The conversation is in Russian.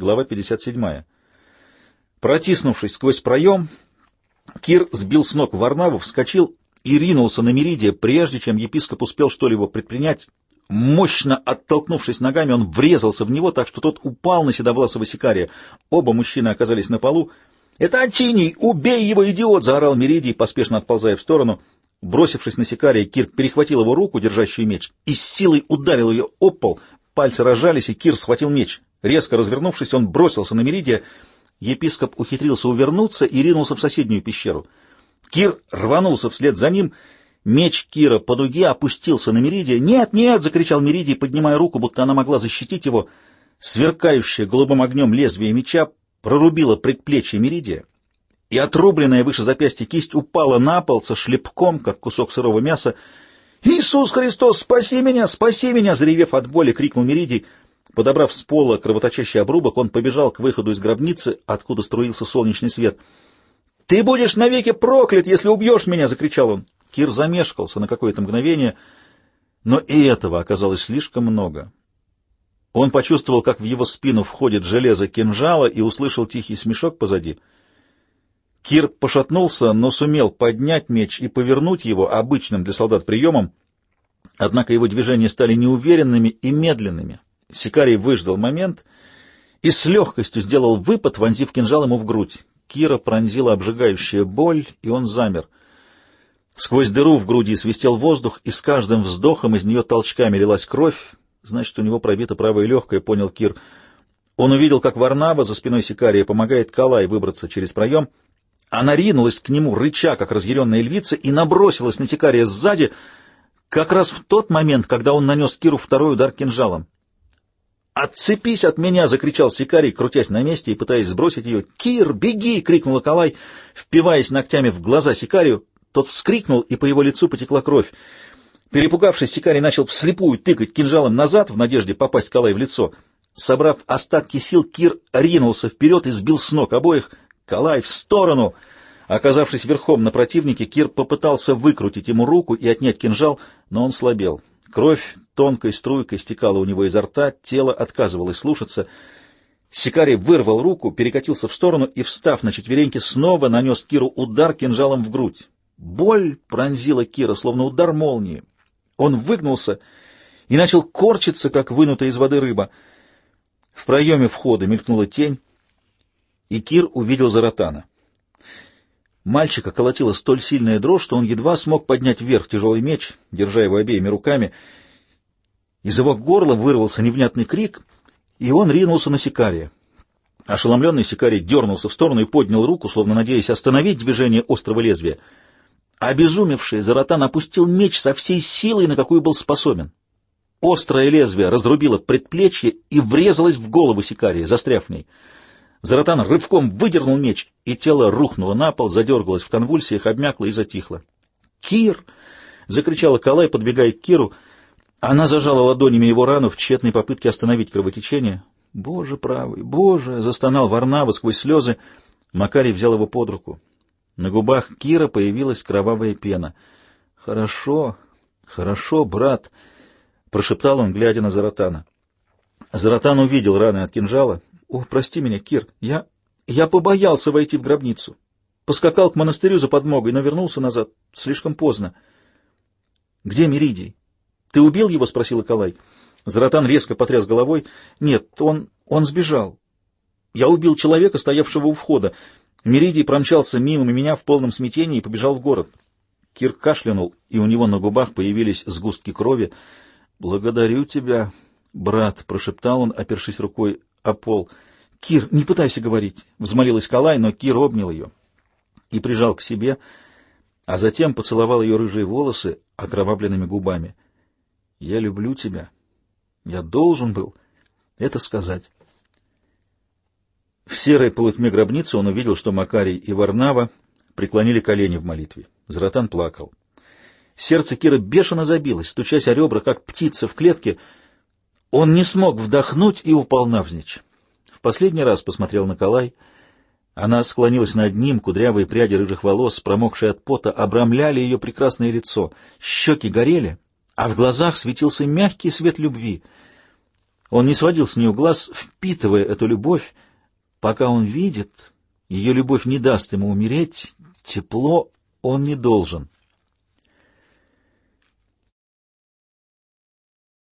Глава 57. Протиснувшись сквозь проем, Кир сбил с ног Варнаву, вскочил и ринулся на Меридия, прежде чем епископ успел что-либо предпринять. Мощно оттолкнувшись ногами, он врезался в него так, что тот упал на седовласого сикария. Оба мужчины оказались на полу. «Это Антиний! Убей его, идиот!» — заорал Меридий, поспешно отползая в сторону. Бросившись на сикария, Кир перехватил его руку, держащую меч, и с силой ударил ее об пол. Пальцы разжались, и Кир схватил меч. Резко развернувшись, он бросился на Меридия. Епископ ухитрился увернуться и ринулся в соседнюю пещеру. Кир рванулся вслед за ним. Меч Кира по дуге опустился на Меридия. «Нет, нет!» — закричал Меридий, поднимая руку, будто она могла защитить его. Сверкающее голубым огнем лезвие меча прорубило предплечье Меридия, и отрубленная выше запястья кисть упала на пол со шлепком, как кусок сырого мяса. «Иисус Христос, спаси меня! Спаси меня!» Заревев от боли, крикнул Меридий. Подобрав с пола кровоточащий обрубок, он побежал к выходу из гробницы, откуда струился солнечный свет. «Ты будешь навеки проклят, если убьешь меня!» — закричал он. Кир замешкался на какое-то мгновение, но и этого оказалось слишком много. Он почувствовал, как в его спину входит железо кинжала и услышал тихий смешок позади — Кир пошатнулся, но сумел поднять меч и повернуть его обычным для солдат приемом, однако его движения стали неуверенными и медленными. Сикарий выждал момент и с легкостью сделал выпад, вонзив кинжал ему в грудь. Кира пронзила обжигающая боль, и он замер. Сквозь дыру в груди свистел воздух, и с каждым вздохом из нее толчками лилась кровь. Значит, у него пробито правое легкое, понял Кир. Он увидел, как Варнава за спиной Сикария помогает Калай выбраться через проем — она ринулась к нему, рыча, как разъяренная львица, и набросилась на Тикария сзади, как раз в тот момент, когда он нанес Киру второй удар кинжалом. «Отцепись от меня!» — закричал Сикарий, крутясь на месте и пытаясь сбросить ее. «Кир, беги!» — крикнул Акалай, впиваясь ногтями в глаза Сикарию. Тот вскрикнул, и по его лицу потекла кровь. Перепугавшись, Сикарий начал вслепую тыкать кинжалом назад в надежде попасть Калай в лицо. Собрав остатки сил, Кир ринулся вперед и сбил с ног обоих. Калай, в сторону!» Оказавшись верхом на противнике, Кир попытался выкрутить ему руку и отнять кинжал, но он слабел. Кровь тонкой струйкой стекала у него изо рта, тело отказывалось слушаться. Сикарий вырвал руку, перекатился в сторону и, встав на четвереньки, снова нанес Киру удар кинжалом в грудь. Боль пронзила Кира, словно удар молнии. Он выгнулся и начал корчиться, как вынутая из воды рыба. В проеме входа мелькнула тень, и Кир увидел Заратана. Мальчика колотила столь сильная дрожь, что он едва смог поднять вверх тяжелый меч, держа его обеими руками. Из его горла вырвался невнятный крик, и он ринулся на Сикария. Ошеломленный Сикарий дернулся в сторону и поднял руку, словно надеясь остановить движение острого лезвия. Обезумевший Заратан опустил меч со всей силой, на какую был способен. Острое лезвие разрубило предплечье и врезалось в голову Сикария, застряв в ней. Заратан рывком выдернул меч, и тело рухнуло на пол, задергалось в конвульсиях, обмякло и затихло. «Кир!» — закричала Калай, подбегая к Киру. Она зажала ладонями его рану в тщетной попытке остановить кровотечение. «Боже правый, боже!» — застонал Варнава сквозь слезы. Макарий взял его под руку. На губах Кира появилась кровавая пена. «Хорошо, хорошо, брат!» — прошептал он, глядя на Заратана. Заратан увидел раны от кинжала, о, прости меня, Кир, я... я побоялся войти в гробницу. Поскакал к монастырю за подмогой, но вернулся назад. Слишком поздно. — Где Меридий? — Ты убил его? — спросил Акалай. Заратан резко потряс головой. — Нет, он... он сбежал. Я убил человека, стоявшего у входа. Меридий промчался мимо меня в полном смятении и побежал в город. Кир кашлянул, и у него на губах появились сгустки крови. — Благодарю тебя, брат, — прошептал он, опершись рукой о пол. «Кир, не пытайся говорить!» — взмолилась Калай, но Кир обнял ее и прижал к себе, а затем поцеловал ее рыжие волосы окровавленными губами. «Я люблю тебя. Я должен был это сказать». В серой полутьме гробницы он увидел, что Макарий и Варнава преклонили колени в молитве. Зратан плакал. Сердце Кира бешено забилось, стучась о ребра, как птица в клетке — он не смог вдохнуть и упал навзничь. В последний раз посмотрел на Калай. Она склонилась над ним, кудрявые пряди рыжих волос, промокшие от пота, обрамляли ее прекрасное лицо. Щеки горели, а в глазах светился мягкий свет любви. Он не сводил с нее глаз, впитывая эту любовь. Пока он видит, ее любовь не даст ему умереть, тепло он не должен.